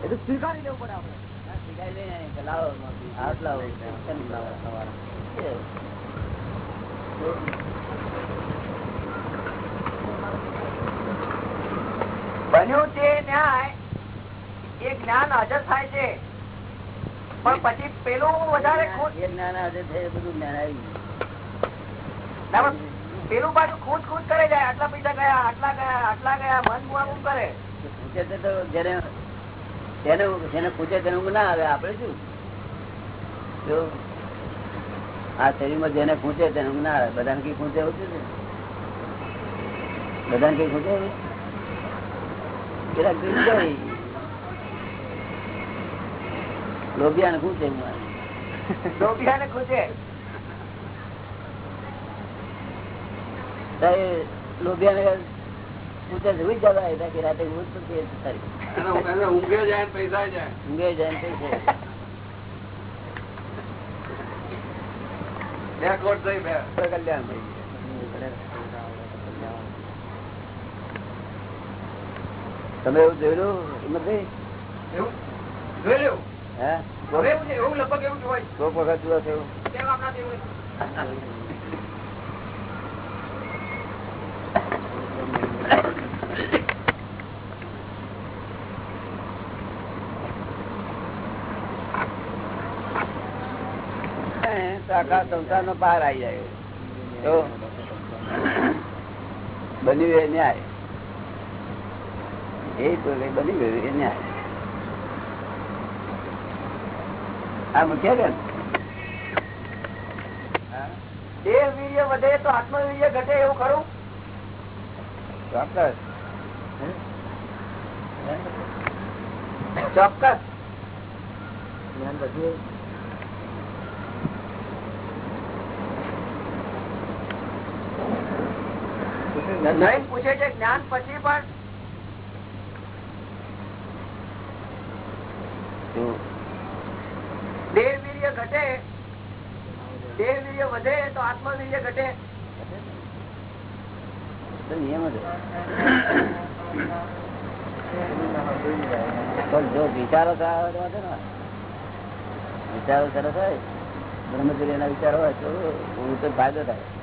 સ્વીકારી લેવું પડે. બન્યું તે ન્યાય એ જ્ઞાન હાજર થાય છે. પણ પછી પેલું વધારે એ જ્ઞાન હાજર થાય બધું જ્ઞાન આવી પેલું પાછું ખોટ ખોટ કરે જાય. આટલા પૈસા ગયા આટલા ગયા આટલા ગયા મન મુઆ કરે. તો જેને જેને જેને પૂછે તેને ઊંઘ ના આવે આપણે શું? આ શરીરમાં જેને પૂછે તેને ઊંઘ ના આવે બધાને કઈ પૂછે એવું છે? બધાને કઈ પૂછે લોભિયા ને પૂછે લોભિયા લોભિયાને પૂછે લોભિયા ને પૂછે. છે "ઉઈ જવા આવ્યા કે રાતે ઊંઘ જાય પૈસા જાય. ઊંઘે જાય થઈ કલ્યાણ ભાઈ તમે એવું જોયેલું હિંમતભાઈ એવું? હે? હવે એવું લગભગ એવું જ હોય. કોક વખત જોવા છે એવું? કેમ આપણા જેવું? હે, તો આખા સંસાર નો પાર આવી જાય. બન્યું એ ન્યાય. એ બની ગયું એ ન્યાય. આ મુખ્ય કે દેહ વીર્ય વધે તો આત્મવીર્ય ઘટે એવું ખરું? ચોક્કસ. ચોક્કસ. નહીં પૂછે છે જ્ઞાન પછી પણ. દેહ વીર્ય ઘટે. દેહ વીર્ય વધે તો આત્મવીર્ય ઘટે. નિયમ જ પણ જો વિચારો સારા હોય. વિચારો સરસ હોય બ્રહ્મચર્ય ના વિચારો હોય તો હું તો ફાયદો થાય.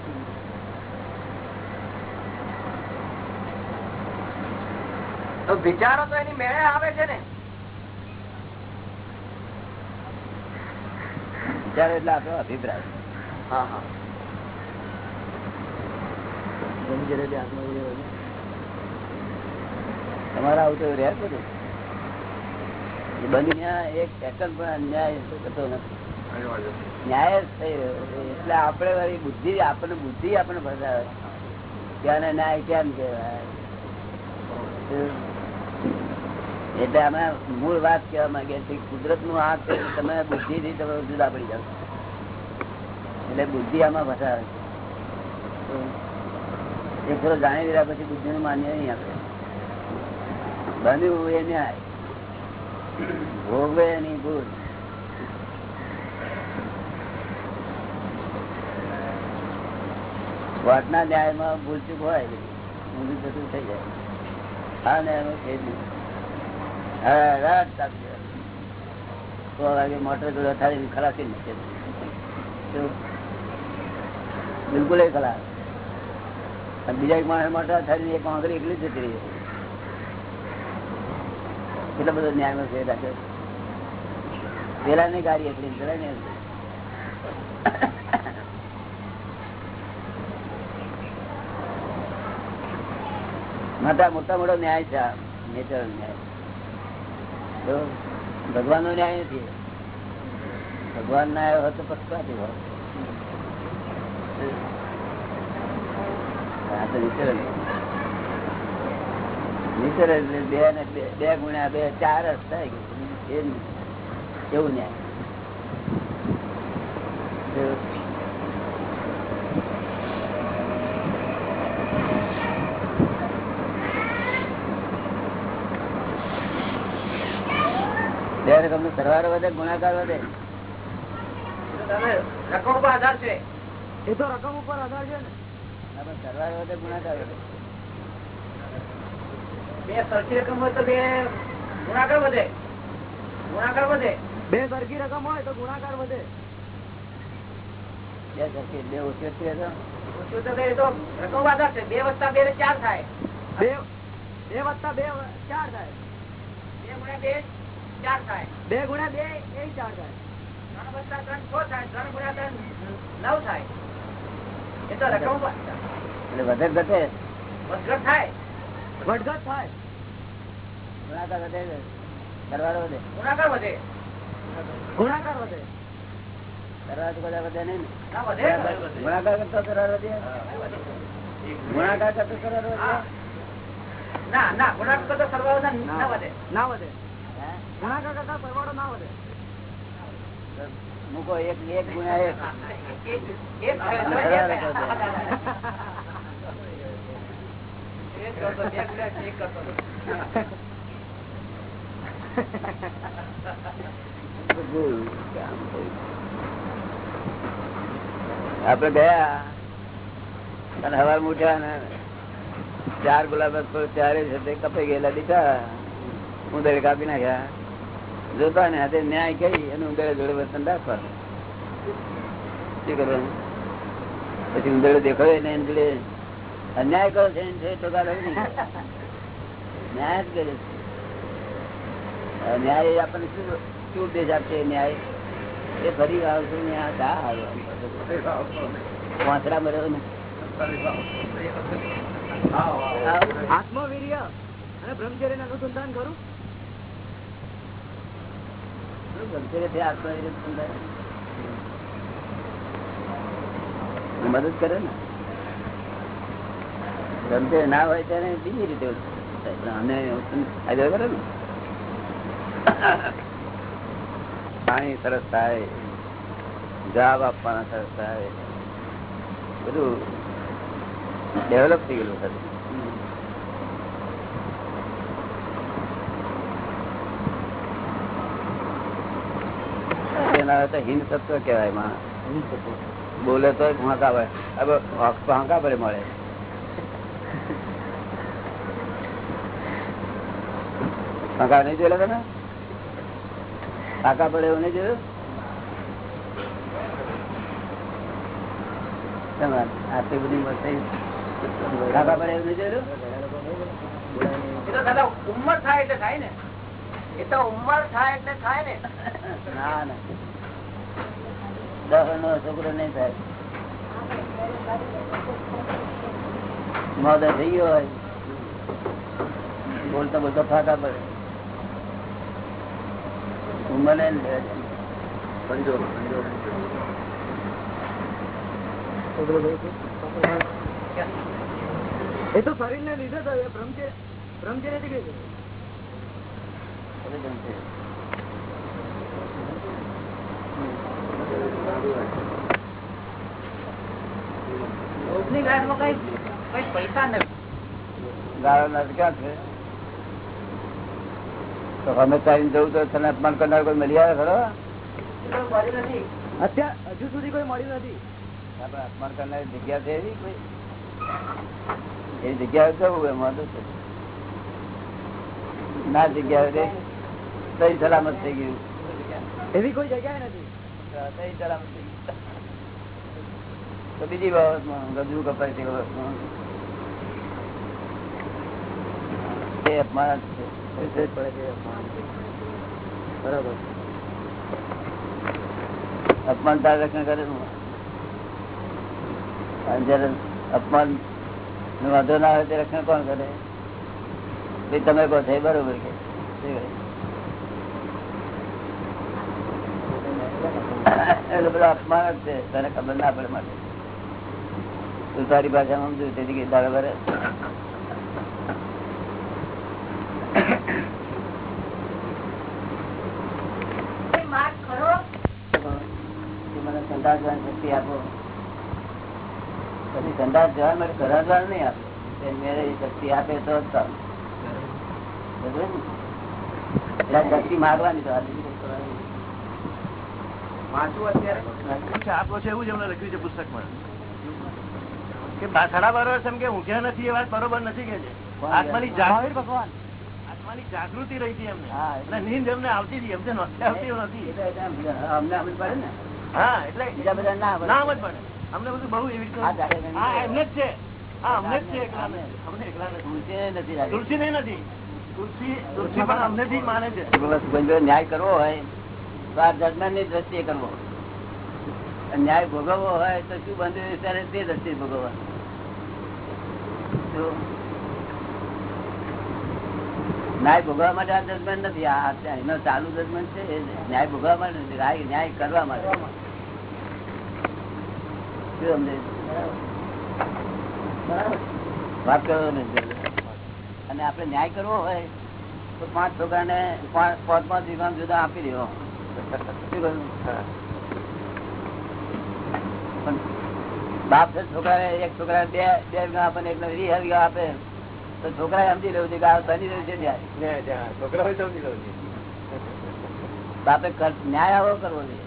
તો વિચારો તો એની મેળે આવે છે ને. વિચાર એટલે આપણો અભિપ્રાય. હા હા. તમારે આવું તો રહ્યા બધું. ને બની ન્યાય એક સેકન્ડ પણ અન્યાય થતો નથી. ન્યાય જ થઈ રહ્યો એટલે આપણે વળી બુદ્ધિ આપણને બુદ્ધિ આપણને ફસાવે. ક્યાં ને ન્યાય કેમ કહેવાય? એટલે અમે મૂળ વાત કહેવા માંગીએ છીએ કુદરતનું હાથ છે તમે બુદ્ધિ થી તમે જુદા પડી જાવ એટલે બુદ્ધિ આમાં ફસાવે છે. એ થોડો જાણી લીધા પછી બુદ્ધિ નું માન્ય નહીં આપે બન્યું એ ન્યાય. ભોગવે એની ભૂલ. કોર્ટના ન્યાયમાં ભૂલચૂક હોય ઊંધું થતું થઈ જાય. આ ન્યાયમાં છે નહીં. વાગે મોટર ખલાસી બિલકુલ એ ખલાસ. બીજા એક માણસ મોટર થાળી એક આંગળી એકલી જતી રહી એટલો બધો ન્યાયમાં છે રાખ્યો પેલા ની ગાડી એટલી પેલા ને મોટા મોટા ન્યાય છે નેચરલ ન્યાય. ભગવાન નો ન્યાય નથી. ભગવાન ના આવ્યો હોત પક્ષપાતી નીચર બે ગુણ્યા બે, ચાર જ થાય. એવું ન્યાય તો બે તમને સરવાળો વધે ગુણાકાર વધે? રકમ ઉપર આધાર છે. એ તો રકમ ઉપર આધાર છે ને. સરવાળો વધે ગુણાકાર વધે. બે સરખી રકમ હોય તો બે ગુણાકાર વધે. ગુણાકાર વધે. બે સરખી રકમ હોય તો ગુણાકાર વધે. બે સરખી બે ઓછી ઓછી હતો. ઓછું તો કઈ તો રકમ આધાર છે. બે વત્તા બે ચાર થાય. બે બે વત્તા બે ચાર થાય. બે ગુણ્યા બે ચાર થાય. બે ગુણ્યા બે એ ચાર થાય. ત્રણ વત્તા ત્રણ છ થાય ત્રણ ગુણ્યા ત્રણ નવ થાય. એ તો રકમ એટલે વધે ઘટે. વધઘટ થાય. વધઘટ થાય. ગુણાકાર વધે સરવાળો વધે. ગુણાકાર વધે. ગુણાકાર વધે. ગુણાકાર કરતો સરળ વધે. ગુણાકાર કરતો સરળ વધે. ના ના ગુણાકાર કરતો સરવાળો ના ના વધે. ના વધે. ના વધે. મૂકો એક એક ગુણ્યા એક. આપડે ગયા અને હવા ઉઠ્યા ને ચાર ગુલાબ ચારે છે તે કપાઈ ગયેલા દીધા હું દરેક આપી નાખ્યા. જોતા ને હાથે ન્યાય કરી અને ઉંદરે જોડે વર્તન રાખવાનું. શું કરવાનું? પછી ઉંદરે દેખાય ને જોડે અન્યાય કરો છે ન્યાય જ કરે ન્યાય આપણને શું શું ઉપદેશ આપશે ન્યાય? એ ફરી આવશે ન્યાય શા આવ્યો વાંસડા મર્યો ને. આત્મવીર્ય અને બ્રહ્મચર્ય અનુસંધાન કરું શું ગમશે કે તે આત્મવિશ્વાસ સંધાય? એ મદદ કરે ને ગમતે ના હોય ત્યારે બીજી રીતે અમે ફાયદો કરે ને? પાણી સરસ થાય. જવાબ આપવાના સરસ થાય. બધું ડેવલપ થઈ ગયેલું હતું એના તો હિન્દ તત્વ કહેવાયમાં બોલે તો હાંકા પડે. મળે. હાંકા નહીં જોયેલા તમે હાંકા પડે એવું નહીં જોયું? આટલી બધી વસ્તુ પડે એવું નહીં જોયેલું? દાદા ઉંમર થાય એટલે થાય ને. એ તો ઉંમર થાય એટલે થાય ને. ના ના. દસ છોકરો નહીં થાય. મોદા થઈ ગયો હોય. બોલતા બોલતો ફાકા પડે. મને એ તો શરીર ને લીધે થયું ગાંઠમાં કઈ કઈ પૈસા નથી છે. તો અમે ચાલીને જવું તો તને અપમાન કરનાર કોઈ મળી આવે ખરો? હજુ સુધી કોઈ મળ્યું નથી. આપણે અપમાન કરનાર જગ્યા છે એવી કોઈ? એ જગ્યાએ જવું એમાં તો છે. ના જગ્યાએ સહી સલામત થઈ ગયું. એવી કોઈ જગ્યા નથી. તો બીજી બાબતમાં ગજુ કપાય તે બાબતમાં એ અપમાન છે. બરાબર. અપમાન તાર રક્ષણ કરે જયારે અપમાન નો વાંધો ના આવે તે રક્ષણ કોણ કરે? તમે કહો છો બરોબર કે શું કરે? એટલે બધું અપમાન જ છે. તને ખબર ના પડે માટે તું તારી ભાષામાં સમજુ તેથી કે સંદાસ જવાની શક્તિ આપો. પછી સંદાસ જવા માટે ઘર દ્વાર નહીં આપે. તે એ શક્તિ આપે તો જ શક્તિ માગવાની તો આ બીજી કઈ કરવાની નહીં. વાંચવું અત્યારે આપો છે એવું જ એમને લખ્યું છે પુસ્તકમાં. કે સાડા બાર વર્ષ એમ કે ઊંઘ્યા નથી એ વાત બરોબર નથી કે છે. આત્માની કે? ભગવાન. આત્માની જાગૃતિ રહી હતી એમને. હા, નીંદ એમને આવતી હતી એમને નથી આવતી નથી. એટલે એટલે અમને સમજ પડે ને? હા એટલે બીજા બધા ના ના સમજ પડે. અમને બધું બહુ એવી રીતે હા એમને જ છે. હા અમને જ છે અમને. એકલા નથી. તુલસીને નથી લાગી. તુલસી નહીં નથી. તુલસી તુલસી પણ અમને થી માને છે. ન્યાય કરવો હોય. દ્રષ્ટિએ કરવો. ન્યાય ભોગવવો હોય તો શું બંધ ત્યારે તે દ્રષ્ટિએ ભોગવવા. ન્યાય ભોગવવા માટે આ જજમેન્ટ નથી. એનો ચાલુ જજમેન્ટ છે ન્યાય ભોગવવા માટે નથી. ન્યાય કરવા માટે. વાત કરો ને. અને આપણે ન્યાય કરવો હોય તો પાંચ છોકરાને પાંચ પાંચ વીઘા જુદા આપી દેવો. બાપ છે છોકરાને એક છોકરા બે બે વીઘા આપે ને એકને વીસ વીઘા આપે. તો છોકરા સમજી લેવું છે કે આ બની રહ્યું છે ન્યાય છોકરા હોય સમજી લઉં બાપે કર- ન્યાય આવો કરવો જોઈએ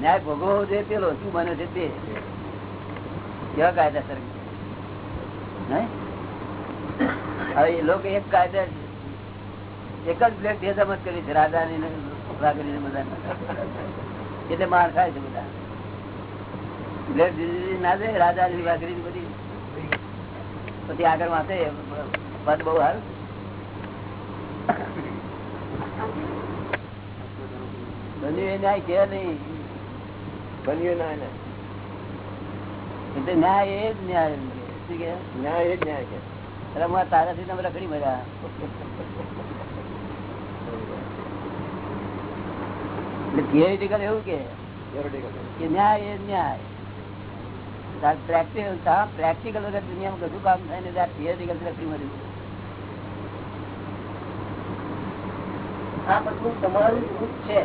ન્યાય ભોગવવો જોઈએ પેલો શું બને છે તે? કેવા કાયદાસર નહીં હવે એ લોકો એક કાયદા એક જ બ્લેક ભેદામત કરી છે રાજાની બધા એટલે માર ખાય છે બધા. ના દે રાજાની વાઘરી બધી. પછી આગળ વાંચે પદ બહુ હાલ બન્યું ન્યાય કે નહીં. બન્યું ના ના એટલે ન્યાય એ જ ન્યાય ન્યાય એ જ ન્યાય કે તારાથી તમે રખડી મળ્યા theoretical એવું કે ન્યાય એ ન્યાય. પ્રેક્ટિકલ પ્રેક્ટિકલ વગર દુનિયામાં કશું કામ થાય ને ત્યાં theoretical થી મળ્યું આ બધું તમારું રૂપ છે.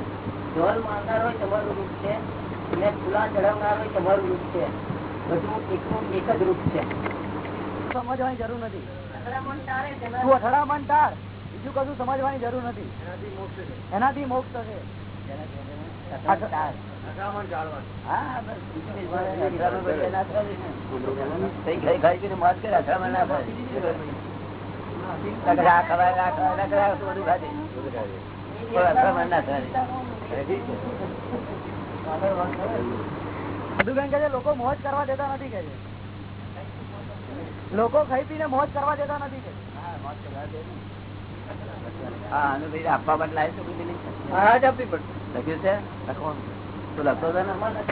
ઢોલ મારનાર હોય તમારું રૂપ છે. ને ફૂલા ચડાવનાર હોય તમારું રૂપ છે. બધું એકનું એક જ રૂપ છે. સમજવાની જરૂર નથી. તું અથડામણ ટાળ બીજું કશું સમજવાની જરૂર નથી. એનાથી મોક્ષ થશે. લોકો મોજ કરવા દેતા નથી કે લોકો ખાઈ પીને મોજ કરવા દેતા નથી કે હા આનું ભાઈ આપવા માટે લાવી શકું નહીં? હા જ આપવી પડશે લખ્યું છે? લખવાનું તું લખતો હતો ને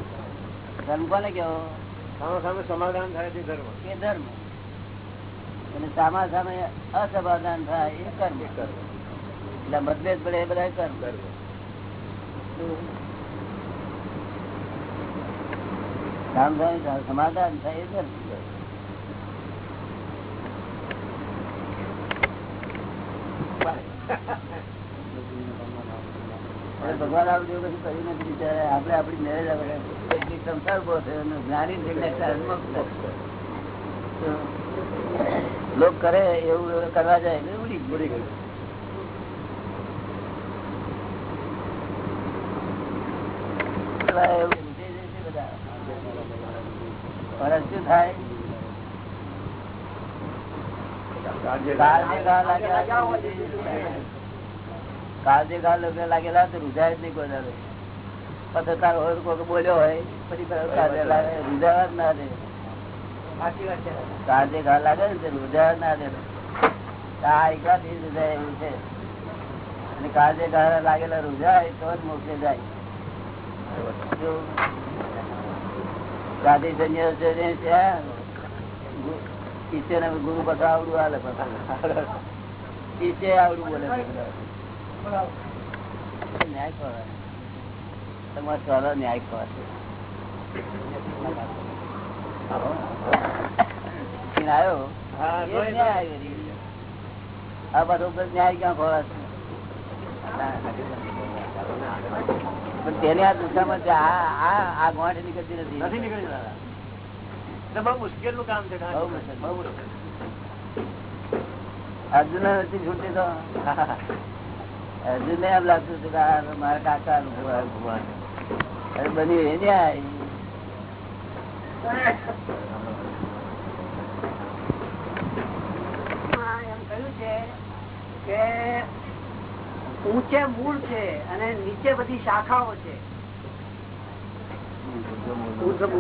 ધર્મ કોને કેવો સામે સામે સમાધાન થાય છે ધર્મ. એ ધર્મ. અને સામા સામે અસમાધાન થાય એ કર્મ. એટલે મતભેદ પડે એ બધા કર્મ. સામ થાય સમાધાન થાય એ ધર્મ. હવે ભગવાન આ જેવું કશું કર્યું નથી બિચારે. આપણે આપણી મેરેજ સંસાર ઊભો થયો જ્ઞાની લોક કરે એવું કરવા જાય એટલે ઉડી ઉડી ગયું. શું થાય? લાગ્યા કાળજે ઘા લોકો લાગેલા તો રૂઝાય જ નહીં કોઈ દાડો. પછી તારો હોય કોઈ બોલ્યો હોય પછી રૂઝાવા જ ના દે ઘા લાગે ને તે રૂઝાવા જ ના દે આ એકલાથી રૂઝાય એવું છે અને કાળજે ઘા લાગેલા રૂઝાય તો જ મોકલે જાય જો ગાંધી સંન્યાસ છે ત્યાં ગુરુ આવડું હાલે બધા. આવડું બોલે. ન્યાય તમારે ન્યાય વળી. આ બધો ન્યાય ક્યાં ખોરાશે તેને આ દુશામાં આ ગોઠ નીકળતી નથી નથી નીકળી બહુ મુશ્કેલનું કામ છે બહુ મુશ્કેલ, બહુ મુશ્કેલ. અર્જુન નથી છૂટી તો અર્જુન એમ લાગતું હતું કે મારા કાકા નું ભગવાન ભગવાન અરે બન્યું એ કે ઊંચે મૂળ છે અને નીચે બધી શાખાઓ છે. ઊર્ધ્વ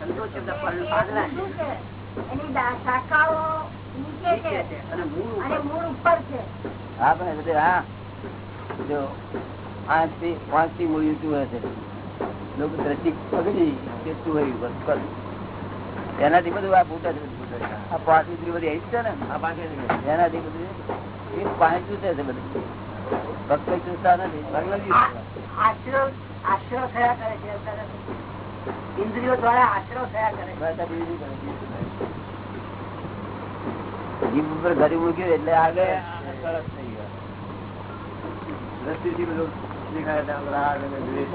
શબ્દ પાદરા છે કર એનાથી બધું આ ફૂટે છે આ પાંચ ઉતરી બધી આવી છે ને? એનાથી બધું એ પાણી ચૂસે છે બધું. ભક્ત ચૂસતા નથી. આશ્રમ આ- આશ્રવ આશ્રવ થયા કરે છે ઇન્દ્રિયો દ્વારા થયા કરે. જીભ ઉપર ઘડી મૂક્યું એટલે આગળ સરસ થઈ ગયો. બધું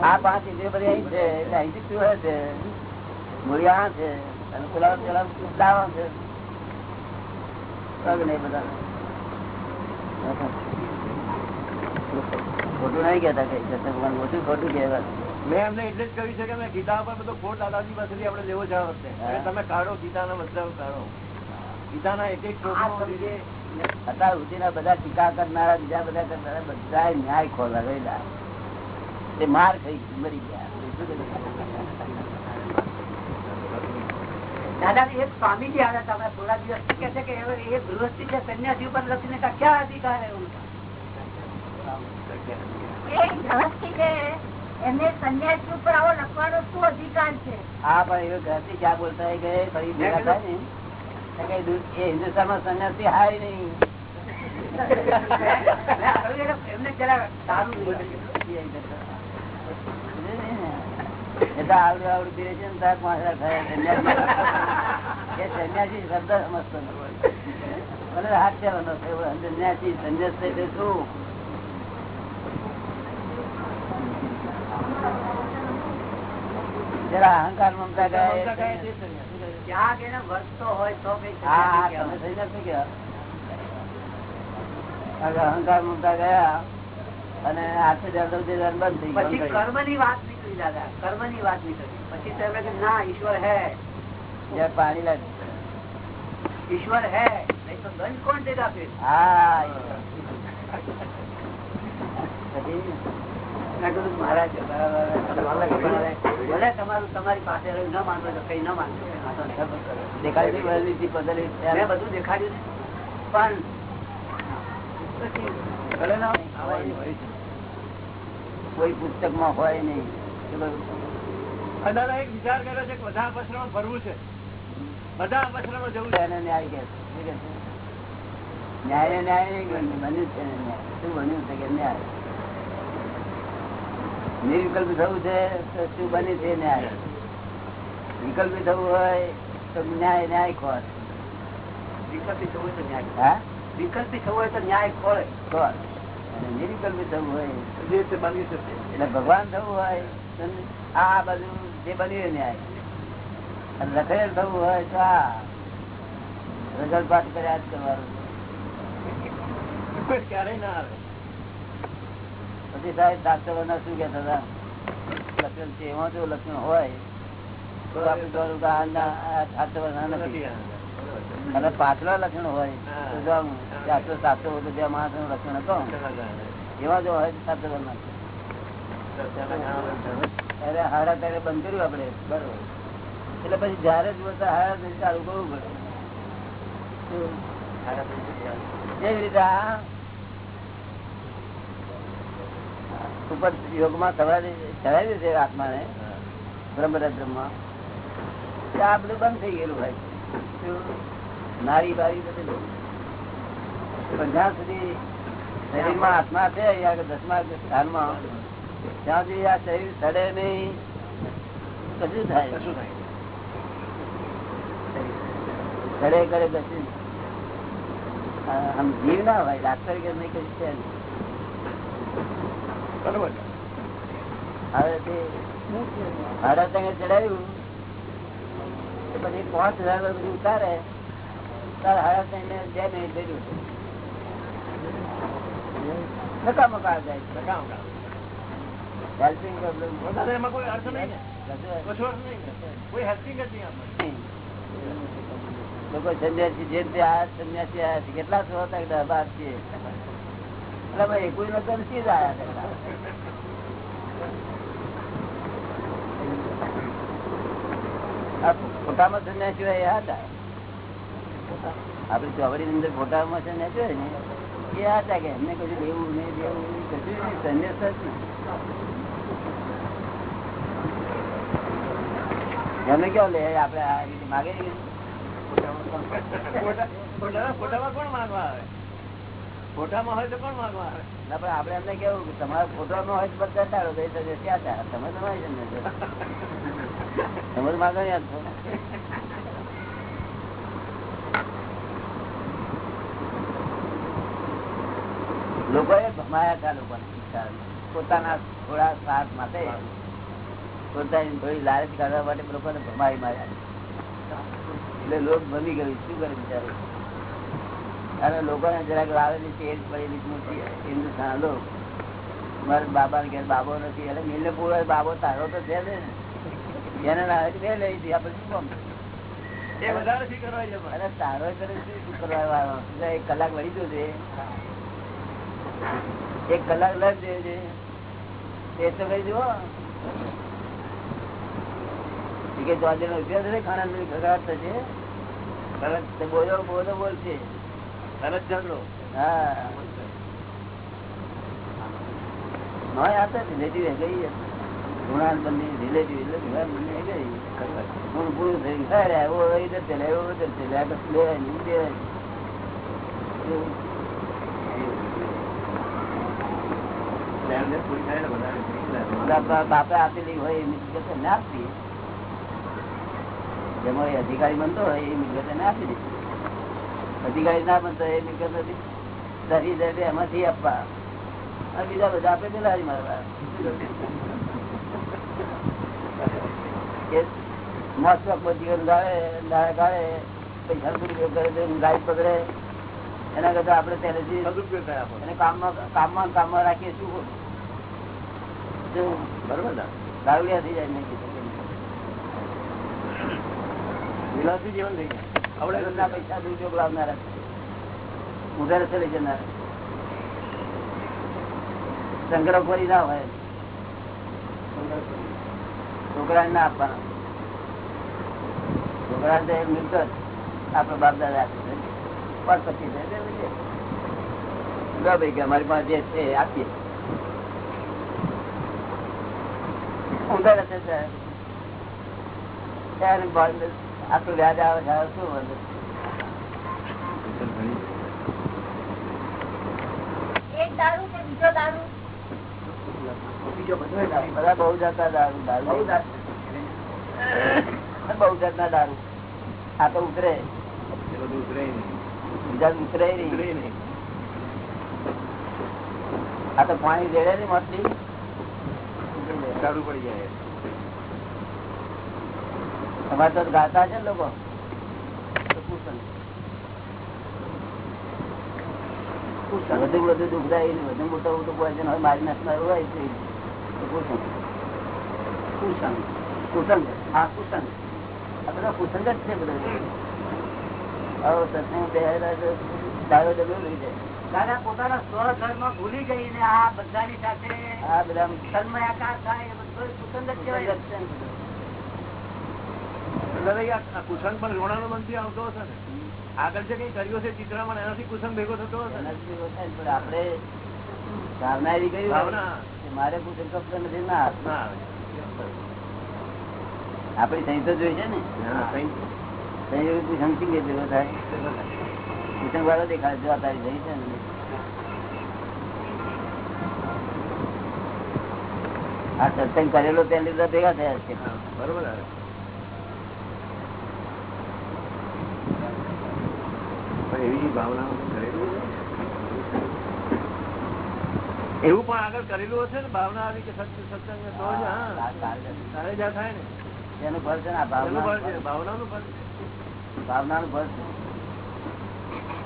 આ પાંચ ઇન્દ્રિયો બધી અહીં છે એટલે અહીંથી શું છે. મૂળિયા છે અને પેલા પેલા દાવા છે. પગ નહીં બધા ખોટું નહીં કેતા કઈ. મોટું ખોટું કહેવા મેં એમને એટલે જ કહ્યું છે કે મેં ગીતા પર બધો ખોટ દાદાજી પાસેથી આપણે લેવો છે આ વખતે. કે તમે કાઢો ગીતાના મતલબ કાઢો. ગીતાના એક એક અત્યાર સુધીના બધા ટીકા કરનારા બીજા બધા કરનારા બધા ન્યાય ખોલા ગયેલા તે માર થઈ મરી ગયા. દાદાજી એક સ્વામીજી આવ્યા હતા થોડા દિવસ કે છે કે હવે એ ગૃહસ્થી છે સન્યાસી ઉપર લખીને કા ક્યાં અધિકાર है એમને લખવાનો શું અધિકાર છે? હા પણ એ ઘરથી ક્યાં બોલતા એ ગયે ફરી ભેગા થાય ને? એ હિન્દુસ્તાન શબ્દ સમજતો હાથ ચલાવતો સંન્યાસી સંન્યાસ શું? અહંકાર મમતા ગયા અહંકાર મમતા ગયા અને આઠ હજાર બંધ થઈ પછી કર્મની વાત નીકળી દાદા કર્મની વાત નીકળી. પછી તમે કે ના ઈશ્વર હે. પાણી લાગે. ઈશ્વર હે નહીં તો દંડ કોણ દેગા ફેર? હા મહારાજ ભલે તમારું તમારી પાસે ન માનવો તો કઈ ન પધરી મેં બધું દેખાડ્યું પણ હોય. નહીં. દાદા એક વિચાર કર્યો છે કે બધા અપસરમાં ફરવું છે. બધા અપસરમાં જવું છે. એને ન્યાય કે? ન્યાય ન્યાય નહીં. બન્યું છે. ન્યાય. શું બન્યું છે કે ન્યાય? નિર્વિકલ્પ થવું છે તો શું બને છે ન્યાય? વિકલ્પી થવું હોય તો ન્યાય ન્યાય ખોર વિકલ્પી થવું હોય તો ન્યાય હા? વિકલ્પી થવું હોય તો ન્યાય ખોર અને નિર્વિકલ્પી થવું હોય જે રીતે બની શકે એટલે ભગવાન થવું હોય તો આ બધું જે બન્યું ન્યાય. અને લખેલ થવું હોય તો આ. પાઠ કર્યા જ કરવાનું. ક્યારેય ના આવે. પછી સાહેબ ડાક્ટરો ના શું કેતા હતા? લક્ષણ છે એમાં જો લક્ષણ હોય તો આપણે જોવાનું કે આ ના- ના નથી નથી અને પાછલા લક્ષણ હોય તો જોવાનું આટલો હતો જે માણસનું લક્ષણ હતો. એવા જો હોય સાચો અરે હારા ત્યારે બંધ કર્યું આપડે બરોબર. એટલે પછી જયારે જ બોલતા હારા ચાલુ કરવું પડે. એવી રીતે આ ઉપર યોગમાં ચડાવી છે આત્માને. બ્રહ્મરદ્રમાં આ બધું બંધ થઈ ગયેલું ભાઈ? નારી બારી બધું પણ જ્યાં સુધી શરીરમાં આત્મા છે દસમા સ્થાનમાં ત્યાં સુધી આ શરીર સડે નહીં. કશું થાય. કશું થાય. સડે કરે કશું આમ જીવ ના હોય ડાક્ટર કે નહીં કશું છે. બરોબર. છે. હવે તે હાડા તંગે ચડાવ્યું તો પછી પાંચ હજાર બધું ઉતારે તારે હાડા તંગે બે મિનિટ કર્યું નકામો કાળ જાય છે. કામ કામ. હેલ્પિંગ પ્રોબ્લેમ દાદા એમાં કોઈ અર્થ નહીં ને. કશું કશો જ નહીં ને. કોઈ હેલ્પિંગ જ નહીં આપણે લોકો સંન્યાસી જે રીતે આ સંન્યાસી આયા છે કેટલા સો હતા કે દસ બાર છે? એટલે ભાઈ કોઈ નો નથી જ આયા. ફોટામાં સંન્યાસી એ હતા. આપડે ચોવડી અંદર ફોટામાં સંન્યાસી હોય ને એ હતા કે એમને કશું દેવું નહીં દેવું કશું નહીં સંન્યાસ જ ને એમને કેવું લે આપડે આ રીતે માગે ને. ફોટામાં કોણ માંગવા આવે? ફોટામાં હોય તો કોણ માગવા આવે? ના પણ આપડે એમને કેવું કે તમારા ફોટામાં હોય તો બધા ચાલે તમે તો હોયમાં માગણી જ છો. ભમાયા હતા લોકોને પોતાના થોડા સાથ માટે લાલચ કાઢવા માટે લોકોને ભમાઈ માર્યા. એટલે લોક ભમી ગયું. શું કરે બિચારો? અને લોકોને જરાક લાવેલી તેલ પડેલી મૂર્તિ હિન્દુસ્તાન લોક. મારા બાબા ને ઘેર બાબો નથી. એટલે મિલને પૂરો બાબો તારો તો છે ને. એને લઈ દી આપડે એક કલાક લઈ કે ચોજે નો ઉપયોગ થશે ખાણા નું ઘગાટ થશે. તરત બોલો બોલો બોલશે. તરત ઝઘડો હા. હા આ તો ઋણાનબંધી રિલેટિવ ઋણાનબંધી ગઈ પૂરું પૂરું એવો બાપે આપેલી હોય એ મિલકત ના આપવી જેમાં એ અધિકારી બનતો હોય એ મિલકત ના આપી દીધી અધિકારી ના બનતો એ મિલકત નથી. દરી દરી એમાંથી આપવા. બીજા બધા આપે પેલા મારવા. કરે શું બરોબર ને દારૂડિયા થઈ જાય નહીં વિલાસી જીવન લાવનારા ઊંધા રસ્તે લઈ જનારા સંગ્રહખોરી ના હોય. છોકરાને ના આપવાના છોકરા તો એક મિલકત આપડે બાપ દાદા આપે છે. પાંચ પચીસ હજાર દે દેજે. લો ભાઈ કે અમારી પાસે જે છે આપીએ. ઊંધા રસ્તે આટલું વ્યાજ આવે છે શું વાંધો? એક દારૂ કે બીજો દારૂ. બધા બહુ જાતના દારૂ દારૂ. બહુ જાતના દારૂ. આ તો ઉતરે. ઉતરે બીજા ઉતરે નહીં. આ તો પાણી રેડે ને મસ્તી. પડી જાય. તમારે તો ગાતા છે ને લોકો. વધુ વધુ દુઃખદાયી વધુ મોટો મોટો પોઈઝન હોય મારી નાખનારું હોય છે. કુસંગ. કુસંગ કુસંગ હા કુસંગ આ બધા કુસંગ જ છે બધા દાદા પોતાના સ્વધર્મ ભૂલી ગઈ આ બધાની સાથે આ બધા તન્મયાકાર થાય એ બધું સુગંધ જ કહેવાય કુસંગ જ છે. એટલે ભાઈ આ કુસંગ પણ રોણાનો મનથી આવતો હશે ને આગળ જે કઈ કર્યો છે ચિત્રમાં એનાથી કુસંગ ભેગો થતો હશે આપણે ભાવના એવી કઈ ભાવના. મારે કુસંગ શબ્દ નથી. ના આપણી સહી તો જોઈ છે ને. હા, કઈ સહી કુસંગ સિંગે ભેગો થાય. કુસંગ વાળો દેખાય જો આ તારી સહી છે ને. આ સત્સંગ કરેલો તેની લીધે ભેગા થયા છે. બરોબર એવી ભાવના કરેલું છે? એવું પણ આગળ કરેલું હશે ને ભાવના આવી કે સત્સંગ તો જ થાય ને એનું ફળ છે ને ભાવના ભાવનાનું ફળ છે. ભાવનાનું ફળ છે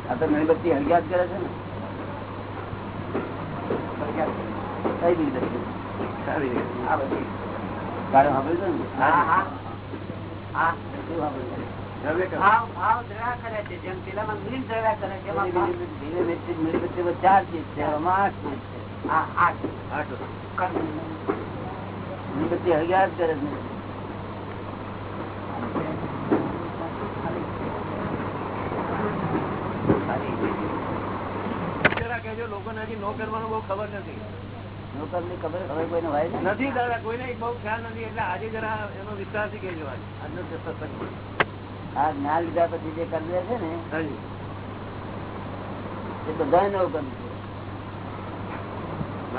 આ તો મીણબત્તી જ કરે છે ને કઈ બધી તારે સાંભળ્યું છે ને? હા હા શું સાંભળ્યું? ચાર ચીજ છે લોકોને હજી નો કરવાનું બહુ ખબર નથી. ખબર ખબર કોઈને હોય નથી દાદા કોઈને બહુ ખ્યાલ નથી એટલે આજે જરા એનો વિસ્તારથી કહેજો આજે. આજનો જે સત્સંગ છે. આ જ્ઞાન લીધા પછી જે કર્મ છે ને. એ બધા નવ કર્મ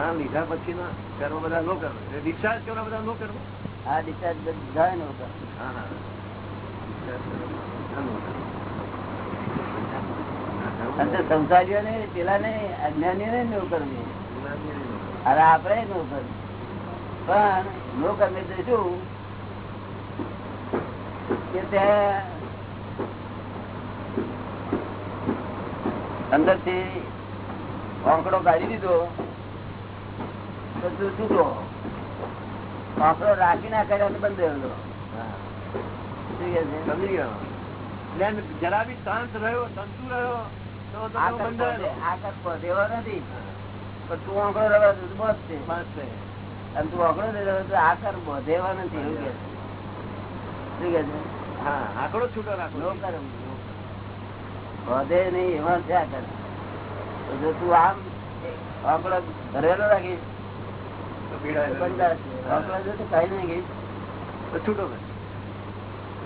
નામ લીધા પછી ના કર્મ બધા નો કરવો ડિસ્ચાર્જ કરવા બધા નો કરવો હા ડિસ્ચાર્જ બધા હા હા. કરવા નો કરવું. સંસારીઓ ને પેલા ને અજ્ઞાનીઓ ને નો કરવી અરે આપડે નો કર્મ પણ નો કરવી તો શું? કે ત્યાં અંદરથી આંકડો કાઢી દીધો. તો છૂટો રાખી ના કર્યો બંધ છે? એટલે જરા બી શાંત રહ્યો તંતુ રહ્યો તો તો નથી. પણ આંકડો રહ્યો બસ છે. બસ છે. અને તું આંકડો રહ્યો તો આકાર કર બધેવા નથી એવું કે છે. શું કે છે? હા આંકડો છૂટો રાખો. વધે નહીં એમાં થયા કરે? જો તું આમ આંકડો ધરેલો રાખીશ છૂટો.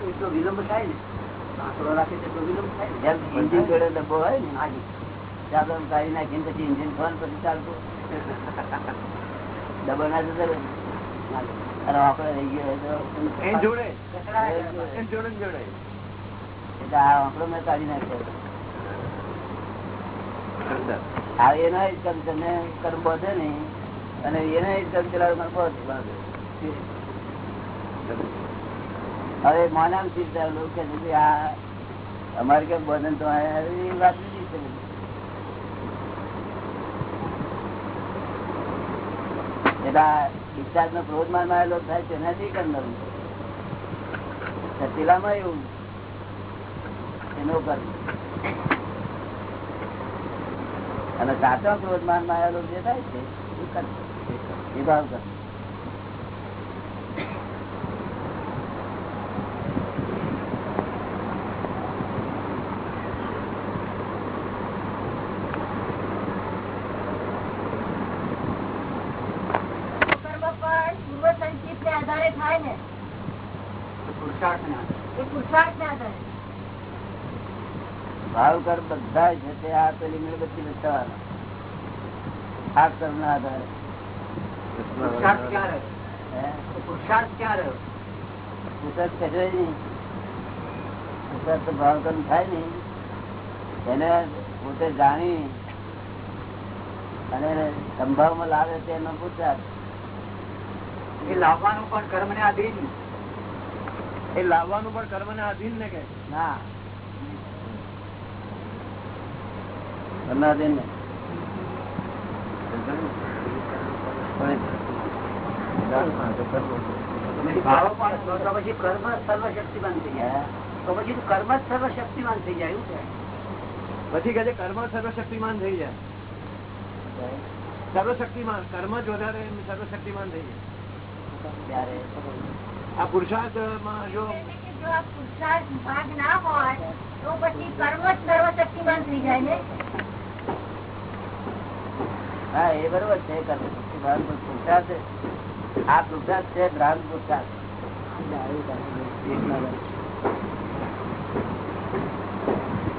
એટલો વિલંબ થાય ને આંકડો રાખે તેટલો વિલંબ થાય જેમ ઇન્જિન જોડે ડબ્બો હોય ને ચાલો આમ કાઢી નાખીને પછી ઇન્જિન ફોન પછી ચાલતું ડબ્બો ના જતો રહે. અને આંકડો રહી ગયો હોય તો એની જોડે જોડે ને જોડે એટલે આ આંકડો મેં કાઢી નાખ્યો અંદર. એના જ કર્મ તમને કર્મ બધે નહીં અને એને જ કર્મ પેલા હવે માનામ ચિંતા લોકો કે આ અમારે કેમ બંધન તો એ વાત નથી છે એટલે discharge નો ક્રોધમાનમાં આવેલો થાય છે, એનાથી કરનારું સતીલામાં એવું એનો કરવું અને સાચો ક્રોધમાનમાં આવેલો જે થાય છે, એ કર્મ. એ ભાવ કર્મ કર્મ પણ પૂર્વ સંચિત ને આધારે થાય ને? પુરુષાર્થના. એ પુરુષાર્થ ને આધારે. ભાવ કર બધા છે તે આ પેલી મીણબત્તી બચાવવાના આ કર્મ ના આધારે. પુરુષાર્થ ક્યાં રહ્યો? પુરુષાર્થ ક્યાં રહ્યો? પુરુષાર્થ કહેવાય નહીં. પુરુષાર્થ ભાવ કર્મ થાય નહીં. એને પોતે જાણી અને સંભાવમાં લાવે તેનો પુરુષાર્થ. એ લાવવાનું પણ કર્મને આધીન. એ લાવવાનું પણ કર્મને આધીન ને કે? ના. પણ તો તો પછી કર્મ સર્વશક્તિમાન થઈ જાય. તો પછી કર્મ જ સર્વશક્તિમાન થઈ જાય એવું છે? પછી કહે છે કર્મ સર્વશક્તિમાન થઈ જાય. સર્વશક્તિમાન કર્મ જ વધારે સર્વશક્તિમાન થઈ જાય. આ પુરુષાર્થમાં જો પુરુષાર્થ ભાગ ના હોય તો પછી કર્મ જ સર્વશક્તિમાન થઈ જાય ને? હા એ બરોબર છે કર્મ. શક્તિ પુરુષાર્થ આ પુરસાદ છે ભ્રાંત પુરસાદ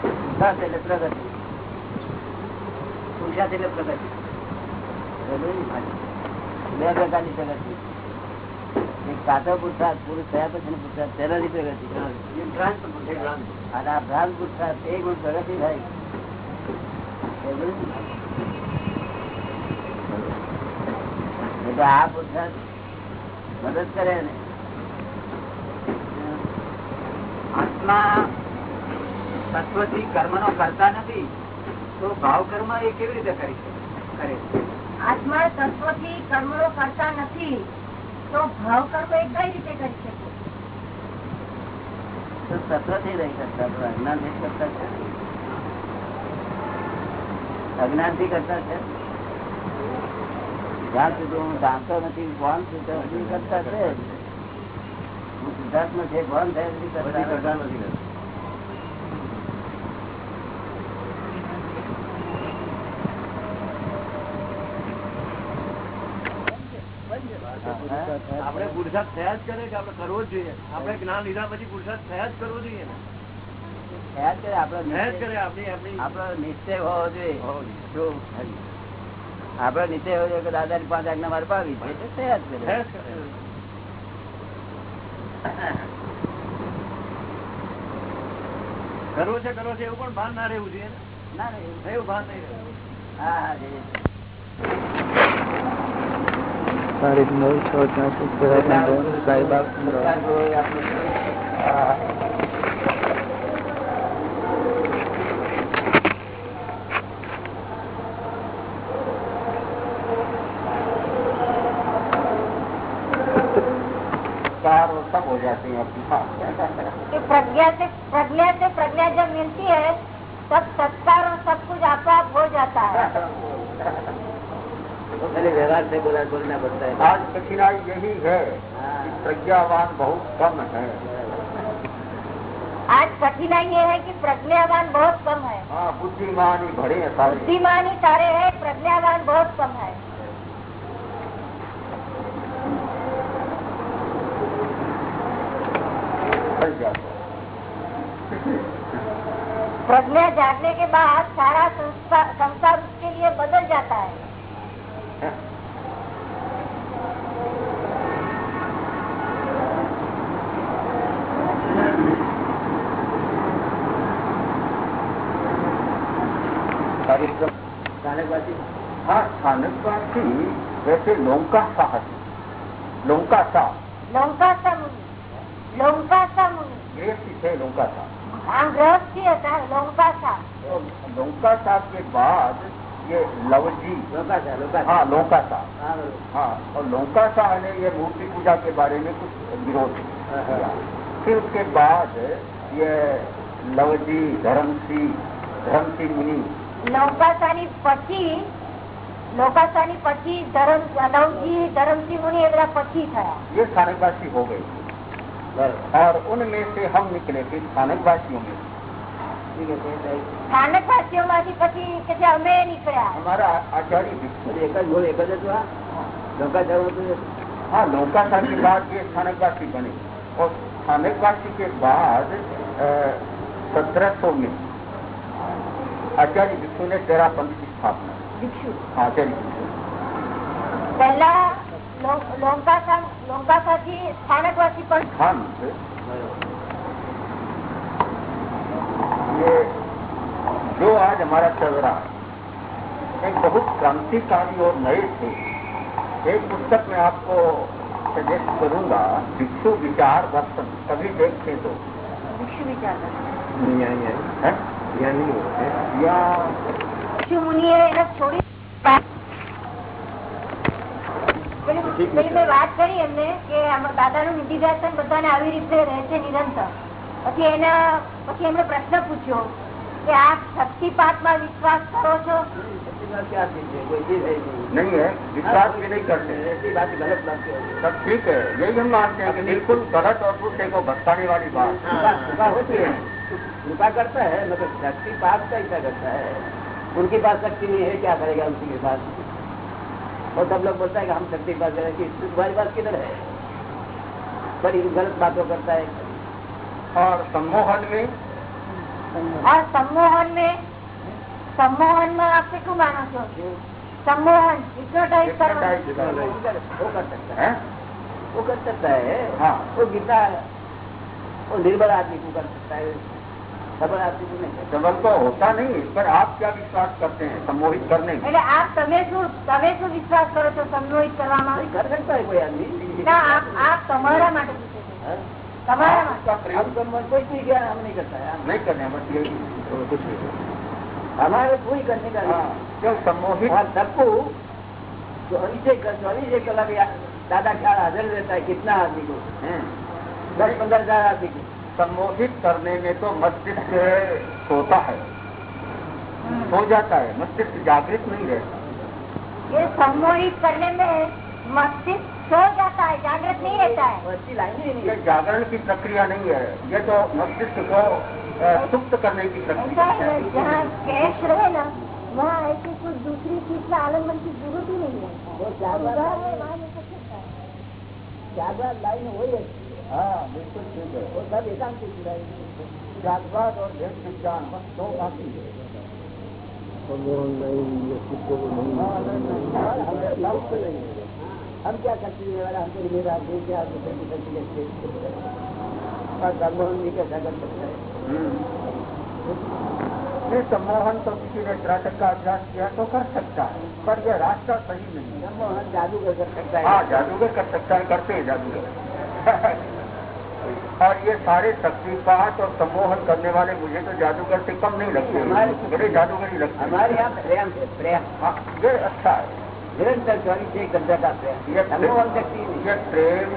પુરુષાર્થ એટલે પ્રગતિ. પુરુષાર્થ એટલે પ્રગતિ. બે પ્રકારની પ્રગતિ. એક સાચો પુરુષાર્થ પુરુષ થયા પછી પુરુષાર્થ તેનાથી પ્રગતિ. એ. અને આ ભ્રાંત પુરુષાર્થ એક ગુણ પ્રગતિ થાય. આ પુરુષાર્થ મદદ કરે ને. આત્મા તત્વથી કર્મ નો કરતા નથી તો ભાવ કર્મ એ કેવી રીતે કરી કરે? આત્મા તત્વથી નો કરતા નથી તો ભાવ કર્મ એ કઈ રીતે કરી શકે? તો સત્વથી રહી શકતા અજ્ઞાન અજ્ઞાનથી કરતા છે? અજ્ઞાનથી કરતા છે? જ્યાં સુધી હું જાણતો નથી કોણ છું ત્યાં સુધી કરતા છે. જ. હું સિદ્ધાર્થમાં છે કોણ થાય સુધી બધી કરતા કરતા નથી. નથી. આપણે પુરુષાર્થ થયા જ કરે કે આપણે કરવો જ જોઈએ. આપણે જ્ઞાન લીધા પછી પુરુષાર્થ થયા જ કરવો જોઈએ ને. થયા જ કરે આપણો થયા જ નિશ્ચય- કરે આપણી આપણી આપણો નિશ્ચય હોવો જોઈએ. હોવો નીચે કે દાદા ની પાંચ આજ્ઞા મારે પાવી કરવો છે કરવો છે એવું પણ ભાન ના રહેવું જોઈએ ના? રહેવું એવું- ભાન નહીં રહેવું. હા હા તારીખ નવ છ ચોસઠ સાહેબ हो हो है अपनी तो प्रज्ञा से प्रज्ञा से प्रज्ञा जब मिलती है तब सत्कार और सब कुछ आप आप हो जाता है। व्यवहार से बोला बोलना पड़ता है। आज कठिनाई यही है हाँ। कि प्रज्ञावान बहुत कम है। आज कठिनाई ये है कि प्रज्ञावान बहुत कम है। हाँ, बुद्धिमान ही बड़े बुद्धिमान ही सारे है प्रज्ञावान बहुत कम है। प्रज्ञा जागने के बाद सारा संसार उसके लिए बदल जाता है। हाँ स्थानकवासी जैसे लोंका सा लोंका सा लोंका सा मुनि। लोंका सा मुनि। ग्रेसी थे लोंका सा આમ ગ્રહસ્થી હતા લોંકાસા तो लोंका शाह के बाद ये लवजी लोका था लोका हाँ लोंका शाह हाँ बरोबर. हाँ और लोंका शाह ने ये मूर्ति पूजा के बारे में कुछ विरोध किया फिर उसके बाद ये लवजी धर्मसिंह धर्मसिंह मुनि લોકાસાની પછી લોકાસાની પછી ધરમ લવજી ધરમસિંહ મુનિ એ બધા પછી થયા ये स्थानकवासी हो गए और उनमें से हम निकले फिर स्थानकवासियों में ठीक है ठीक है સ્થાનકવાસીઓ માંથી પછી કે જે અમે નીકળ્યા हमारा आचार्य भिक्षु એક જ બોલ એક જ હતું આ લોકા જવું હતું हाँ लोकाशा के बाद ये स्थानकवासी बने और स्थानकवासी के बाद सत्रह सौ में आचार्य भिक्षु ने तेरा पंथ की स्थापना की। ભિક્ષુ हाँ, आचार्य भिक्षु પહેલા લો- લોંકાસા લોંકાસાથી સ્થાનકવાસી પણ संत ये जो आज हमारा चल रहा है एक बहुत क्रांतिकारी और नए थे एक पुस्तक में आपको सजेस्ट करूंगा भिक्षु विचार दर्शन कभी देखें तो ભિક્ષુ વિચાર है या ભિક્ષુ મુનિએ એને છોડી પેલી પેલી મેં વાત કરી એમને કે આમાં દાદાનું નિધિધ્યાસન બધાને આવી રીતે રહે છે નિરંતર પછી એના પછી એમણે પ્રશ્ન પૂછ્યો કે આપ શક્તિપાતમાં વિશ્વાસ કરો છો ऐसी बात क्या चीज है कोई चीज है ही नहीं नहीं है विश्वास भी नहीं करते ऐसी बात गलत बात है सब ठीक है यही हम मानते हैं कि बिल्कुल गलत और दूसरे को भटकाने वाली बात कृपा कृपा होती है कृपा करता है मगर शक्ति पास कैसा करता है उनके पास शक्ति नहीं है क्या करेगा उनके के पास और सब लोग बोलता है कि हम शक्ति के पास गए तुम्हारे पास किधर है? बड़ी गलत बातों करता है। और सम्मोहन में? और सम्मोहन में? सम्मोहन में आपसे क्यों माना છો सम्मोहन हिप्नोटाइज वो कर सकता है। वो कर सकता है। हाँ। वो वो है। वो निर्बल आदमी को कर सकता है। सबल आदमी को नहीं कर सबल तो होता नहीं पर आप क्या विश्वास करते हैं सम्मोहित करने में એટલે આપ તમે શું તમે શું વિશ્વાસ કરો છો સંમોહિત કરવામાં सकता कर सकता है कोई आदमी ના આપ આપ તમારા માટે પૂછે છે हाँ? તમારા માટે आपका प्रयोग हमको मन कोई चीज ज्ञान हम नहीं करता है हम- नहीं करने बस यही कुछ नहीं हमारे कोई करने का हाँ, क्यों सम्मोहित और सबको चौबीस चौबीस कलाक या- दादा ख्याल हाजिर रहता है कितना आदमी को हम्म। दस पंद्रह हजार आदमी को सम्मोहित करने में तो मस्तिष्क सोता है। सो जाता है मस्तिष्क जागृत नहीं रहता। ये सम्मोहित करने में मस्तिष्क सो जाता है जागृत नहीं रहता है। वो लाइन ही नहीं ये जागरण की प्रक्रिया नहीं है ये तो मस्तिष्क को सुप्त करने की प्रक्रिया है। है जहाँ कैश रहे ना वहाँ ऐसी कुछ दूसरी चीज़ का आलंबन की ज़रूरत ही नहीं है। है, है। जागृत लाइन वही है। हाँ बिल्कुल ठीक है वो सब एकांतिक लाइन जागृत और भेद विज्ञान बस दो बाकी है हम क्या करते हैं वाला हमको मेरा दे क्या दूसरे की शक्ति कैसे और सम्मोहन भी कैसा कर सकता है ये सम्मोहन तो किसी ने त्राटक का अभ्यास किया तो कर सकता है पर यह रास्ता सही नहीं है सम्मोहन जादूगर कर सकता हाँ है जादूगर कर सकता है करते हैं जादूगर और ये सारे शक्तिपात और सम्मोहन करने वाले मुझे तो जादूगर से कम नहीं लगते हमारे- मेरे जादूगर ही लगते हमारे यहाँ प्रेम है प्रेम। हाँ ये अच्छा है। निरंतर चौबीस एक घंटा का प्रेम। ये सम्मोहन शक्ति नहीं। ये प्रेम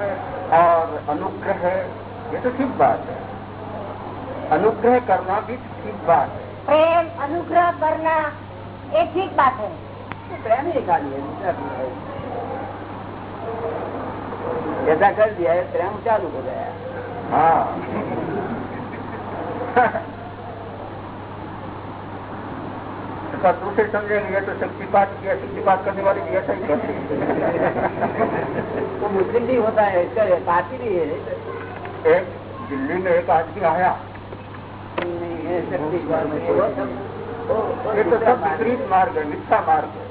और अनुग्रह है ये तो ठीक बात है। अनुग्रह करना भी ठीक बात है। प्रेम अनुग्रह करना ये ठीक बात है। तो प्रेम ही है कुछ है। ऐसा कर दिया है प्रेम चालू हो गया हाँ। तो दूसरे समझेंगे ये तो शक्तिपात किया शक्तिपात करने वाले भी ऐसा ही करते हैं। तो मुस्लिम भी होता है इसका पार्टी भी है एक दिल्ली में एक आदमी आया नहीं है शक्ति द्वार में वो सब वो वो ये तो दूसरा सब मार्ग है। विपरीत मार्ग है मिथ्या मार्ग है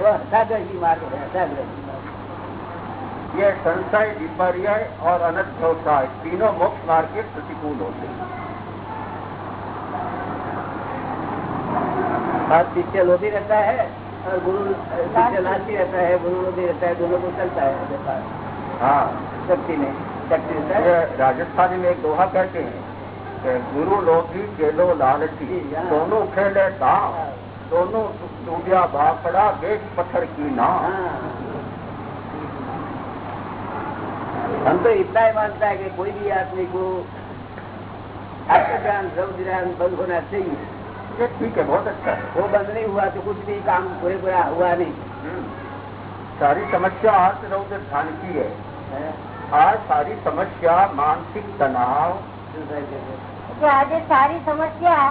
वो हठागर की मार्ग है हठागर की मार्ग। ये संशय विपर्य और अनध्यवसाय तीनों मोक्ष मार्ग के प्रतिकूल होते हैं बात पीछे लोभी रहता है और गुरु पीछे लालची रहता है गुरु लोभी रहता है दोनों को चलता है व्यापार हाँ शक्ति में शक्ति रहता ये है राजस्थानी में एक दोहा कहते हैं कि गुरु लोभी केलो लालची जी, हाँ। दोनों खेले दाम दोनों डूबिया बापड़ा बेच पत्थर की नाम हम तो इतना ही मानता है कि कोई भी आदमी को आत्मज्ञान सर्व ध्यान बंद होना चाहिए ये ठीक है बहुत अच्छा है वो बंद नहीं हुआ तो कुछ भी काम पूरे पूरा हुआ नहीं हम्म। सारी समस्या अर्थ रौद्र ध्यान की है है? आज सारी समस्या मानसिक तनाव કે આજે સારી સમસ્યા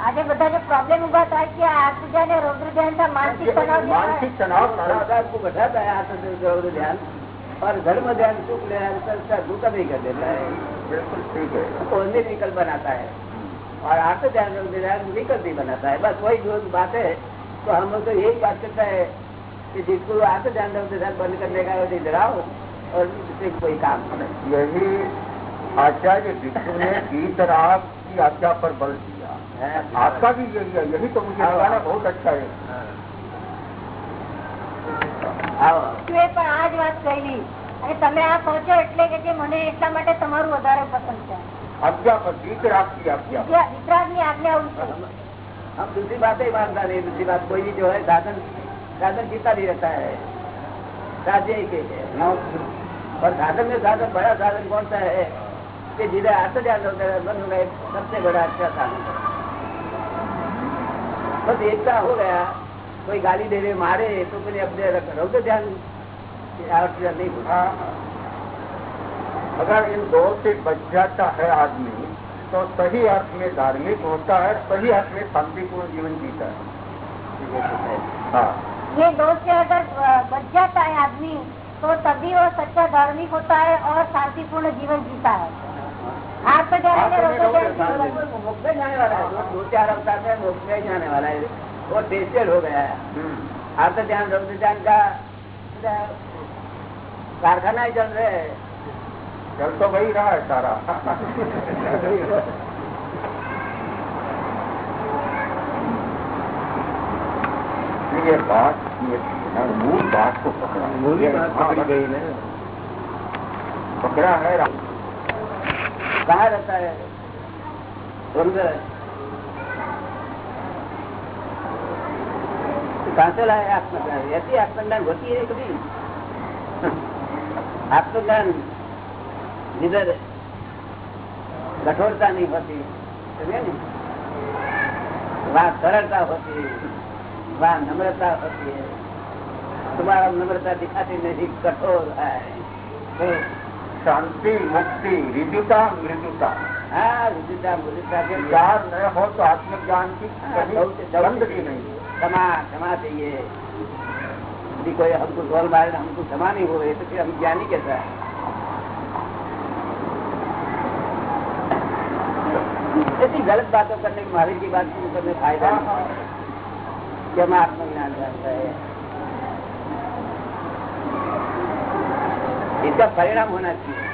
આજે બધા જે પ્રોબ્લેમ ઉભા થાય છે આ આત્મજ્ઞાન અને રૌદ્ર ધ્યાન था मानसिक तनाव जो है, मानसिक तनाव सारा सारा को बैठाता है आत्म सर्व ध्यान और धर्म ध्यान सुख ध्यान संस्कार दूसरा नहीं कर देता है बिल्कुल ठीक है वो अन्य विकल्प बनाता है और आत्म ध्यान रौद्र ध्यान विकल्प ही बनाता है बस वही जो बात है तो हम लोग तो यही बात करता है कि जिसको आत्म ध्यान रौद्र ध्यान बंद करने का है डराओ और दूसरे को कोई काम करो यही आचार्य विष्णु ने गीतराग की आज्ञा पर बल दिया है। आपका भी यही है यही तो मुझे हाँ। लगा ना बहुत अच्छा है आओ એ પણ આ જ વાત કહેલી અને તમે આ કહો છો એટલે કે જે મને એટલા માટે તમારું વધારે પસંદ છે आज्ञा पर गीतराग की आज्ञा पर। વિતરાગની આજ્ઞા ઉલટું. हम दूसरी बात ही मानता नहीं दूसरी बात कोई भी जो है साधन साधन जीता नहीं रहता है साध्य ही के है। और साधन में साधन बड़ा साधन कौन सा है कि जिधर आत्मज्ञान होता है बंद होगा एक सबसे बड़ा अच्छा साधन है बस एकता हो गया कोई गाली दे रहे मारे तो फिर अपने रौद्र ध्यान आवश्यक नहीं होता हाँ। अगर इन दो से बच जाता है आदमी तो सही अर्थ में धार्मिक होता है सही अर्थ में शांतिपूर्ण जीवन जीता है हाँ ये दो से अगर अ, बच जाता है आदमी तो तभी वो सच्चा धार्मिक होता है और शांतिपूर्ण जीवन जीता है आत्मज्ञान और रौद्र ध्यान की जरूरत मोक्ष में जाने वाला है दो- दो चार अवतार में मोक्ष में जाने वाला है वो टेस्टेड हो गया है। हम्म। आत्म ध्यान रौद्र ध्यान का कारखाना ही चल रहे हैं। चल तो वही रहा है सारा। ये बात मूल बात को पकड़ा। मूल बात हाँ, पकड़ी गई ना। पकड़ा है। कहाँ रहता है? आत्मज्ञान ऐसी आत्मज्ञान होती है कभी? आत्मज्ञान तो जिधर कठोरता नहीं होती समझे नहीं? होती है वहाँ नम्रता होती है। तुम्हारा नम्रता दिखाती नहीं कठोर है। तो शांति मुक्ति रिजुता मृदुता। हाँ रिजुता मृदुता के ज्ञान न हो तो आत्मज्ञान की हाँ, नहीं। क्षमा क्षमा चाहिए यदि कोई हमको गोल मारे हमको क्षमा नहीं हुए तो फिर हम ज्ञानी कैसा है ऐसी गलत बातों करने की महावीर की बात शुरू करने फायदा नहीं कि हमें आत्मज्ञान जानता है इसका परिणाम होना चाहिए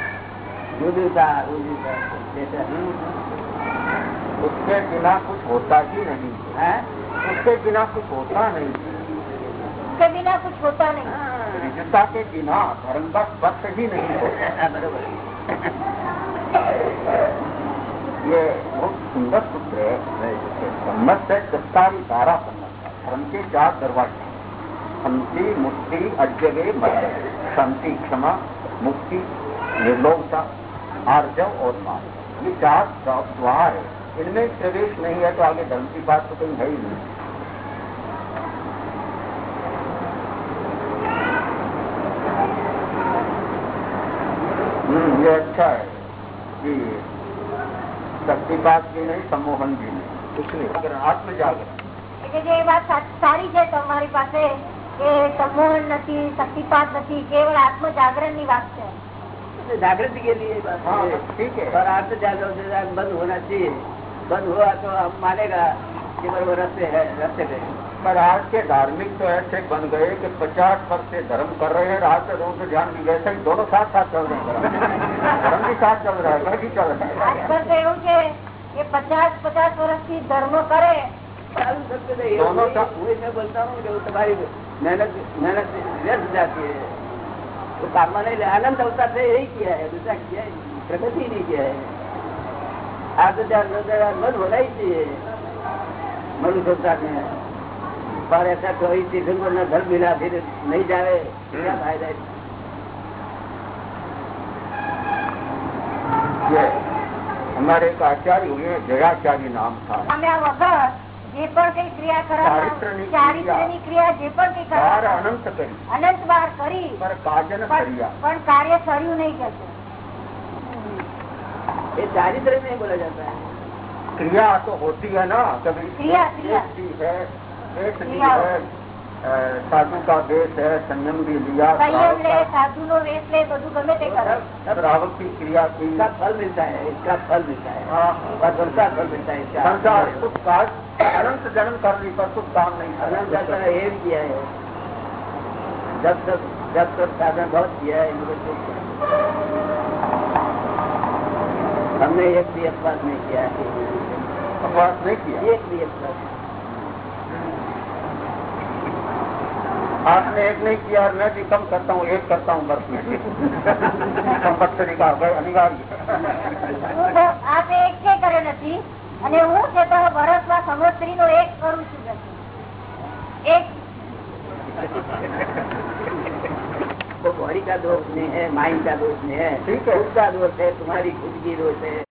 रुजुता रुजुता जैसे उसके बिना कुछ होता ही नहीं है उसके बिना कुछ होता नहीं उसके बिना कुछ होता नहीं रिजुता के बिना धर्म का स्पर्श ही नहीं होता हाँ, बरोबर ये बहुत सुंदर सूत्र है सम्मत है दस्तारी धारा सम्मत धर्म के चार दरवाजे शांति मुक्ति अजगे मध्य शांति क्षमा मुक्ति निर्लोकता आर्जव और मान ये चार द्वार है इनमें प्रवेश नहीं है तो आगे धर्म की बात तो कहीं है ही नहीं हम्म, ये अच्छा है कि शक्तिपात भी नहीं सम्मोहन भी नहीं कुछ नहीं जागरण आत्म जागरण એટલે જે એ વાત સા- સારી છે તમારી પાસે કે સંમોહન નથી શક્તિપાત નથી કેવળ આત્મ જાગરણ ની વાત છે तो जागृति के लिए बात हाँ है। ठीक है और अर्थ जागरण से जाग- बंद होना चाहिए बंद हुआ तो हम मानेगा कि बरबर रस्ते है रस्ते पे पर आज के धार्मिक तो ऐसे बन गए कि पचास वर्ष से धर्म कर रहे हैं रात से रोज ध्यान भी वैसे ही दोनों साथ साथ चल रहे हैं धर्म। धर्म भी साथ चल रहा है घर भी चल रहा है આજકાલ તો એવું છે કે પચાસ પચાસ વર્ષથી ધર્મ કરે चालू सकते थे ये दोनों वही- का- वही मैं बोलता हूँ कि वो तुम्हारी मेहनत मेहनत व्यर्थ जाती है वो काम में नहीं ले आनंद अवतार से यही किया है दूसरा किया ही नहीं, प्रगति नहीं किया है पर ऐसा कोई तीर्थंकर न धर्म मिला फिर नहीं जावे क्या फायदा है ये हमारे एक आचार्य हुए जयाचार्य नाम था પામ્યા વગર જે પણ કઈ ક્રિયા કરવા ચારિત્રની ચારિત્રની ક્રિયા જે પણ કઈ बार કરવા अनंत करी અનંત વાર કરી पर काजन પણ करिया પણ કાર્ય કર્યું નહીં કે ये चारित्र में बोला जाता है क्रिया तो होती है ना कभी क्रिया, क्रिया। एक भी है एक भी क्रिया। है अ, साधु का वेश है संयम भी लिया સંયમ લે श्रावक સાધુ નો વેશ લે બધું ગમે તે કરે का- श्रावक की क्रिया की इसका फल मिलता है इसका फल मिलता है हाँ, और का फल मिलता है इसका संसार कुछ काज अनंत जन्म करने पर कुछ काम नहीं अनंत करना जाता है ये भी किया है जब तक जब तक साधन बहुत किया है इनको तो हमने एक भी अपवाद नहीं किया है अपवास नहीं किया एक भी अपवाद आपने एक नहीं किया और मैं भी कम करता हूँ एक करता हूँ वर्ष में कंपल्सरी का अनिवार्य હું તો આ તે એક છે કરે નથી અને હું છે તો વર્ષમાં સંવત્સરી નો એક કરું છું નથી. એક वो बॉडी का दोष नहीं है माइंड का दोष नहीं है ठीक है। खुद का दोष है तुम्हारी खुद की दोष है